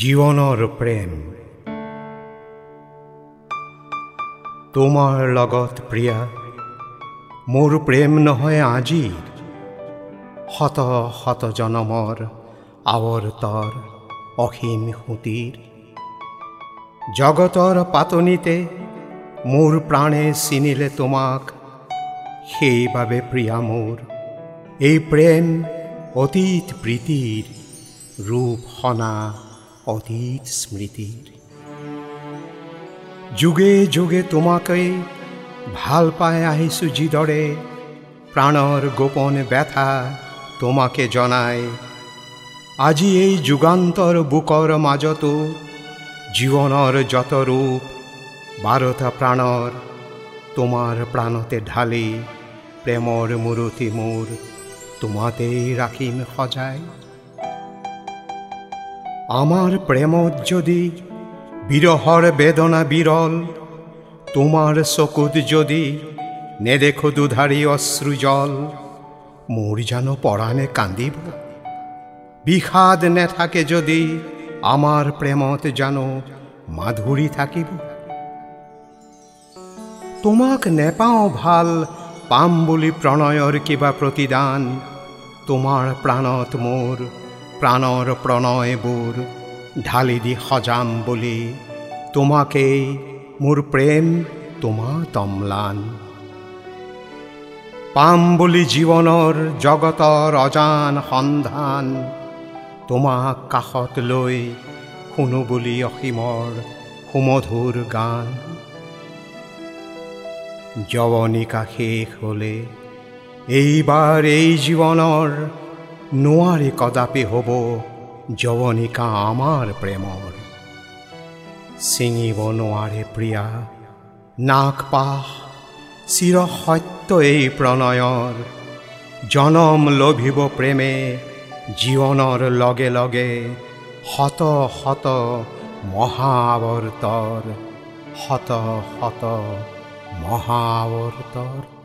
জীৱনৰ প্ৰেম তোমাৰ লগত প্ৰিয়া মোৰ প্ৰেম নহয় আজিৰ। শত শত জনমৰ আৱৰ্তৰ অসীম সুঁতিৰ। জগতৰ পাতনিতে মোৰ প্ৰাণে চিনিলে তোমাক সেইবাবে প্ৰিয়া মোৰ। এই প্ৰেম অতীত প্ৰীতিৰ ৰূপ সনা অতীত স্মৃতিৰ যুগে যুগে তোমাকেই ভালো পাই আহিছোঁ যিদৰে প্ৰাণৰ গোপন ব্যথা তোমাকে জনায়। আজি এই যুগান্তৰ বুকৰ মাজতো জীৱনৰ যত ৰূপ বাৰটা প্ৰাণৰ তোমাৰ প্ৰাণতে ঢালি প্ৰেমৰ মূৰতি মোৰ তোমাতেই ৰাখিম সজাই আমার প্রেমত যদি বিরহর বেদনা বিরল, তোমার চকুত যদি নেদেখো দুধারি অশ্রুজল মোর যেন পরাণে কান্দিব। বিষাদ নেথাকে যদি আমার প্রেমত যেন মাধুরী থাকিব। তোমাক নেপাওঁ ভালো পাম বুলি প্ৰণয়ৰ কিবা প্ৰতিদান, তোমাৰ প্ৰাণত মোৰ প্ৰাণৰ প্ৰণয়বোৰ ঢালি দি সজাম বুলি। তোমাকেই মোৰ প্ৰেম তোমা তমলান। পাম বুলি জীৱনৰ জগতৰ অজান সন্ধান তোমাক কাষত লৈ শুনো বুলি অসীমৰ সুমধুৰ গান। যৱনিকা শেষ হ'লে এইবাৰ এই জীৱনৰ নোৱাৰি কদাপি হ'ব যৱনিকা আমাৰ প্ৰেমৰ ছিঙিব নোৱাৰে প্ৰিয়া নাক পাহ চিৰ সত্য এই প্ৰণয়ৰ জনম লভিব প্ৰেমে জীৱনৰ লগে লগে শত শত মহাৱৰ্তৰ শত শত মহাৱৰ্তৰ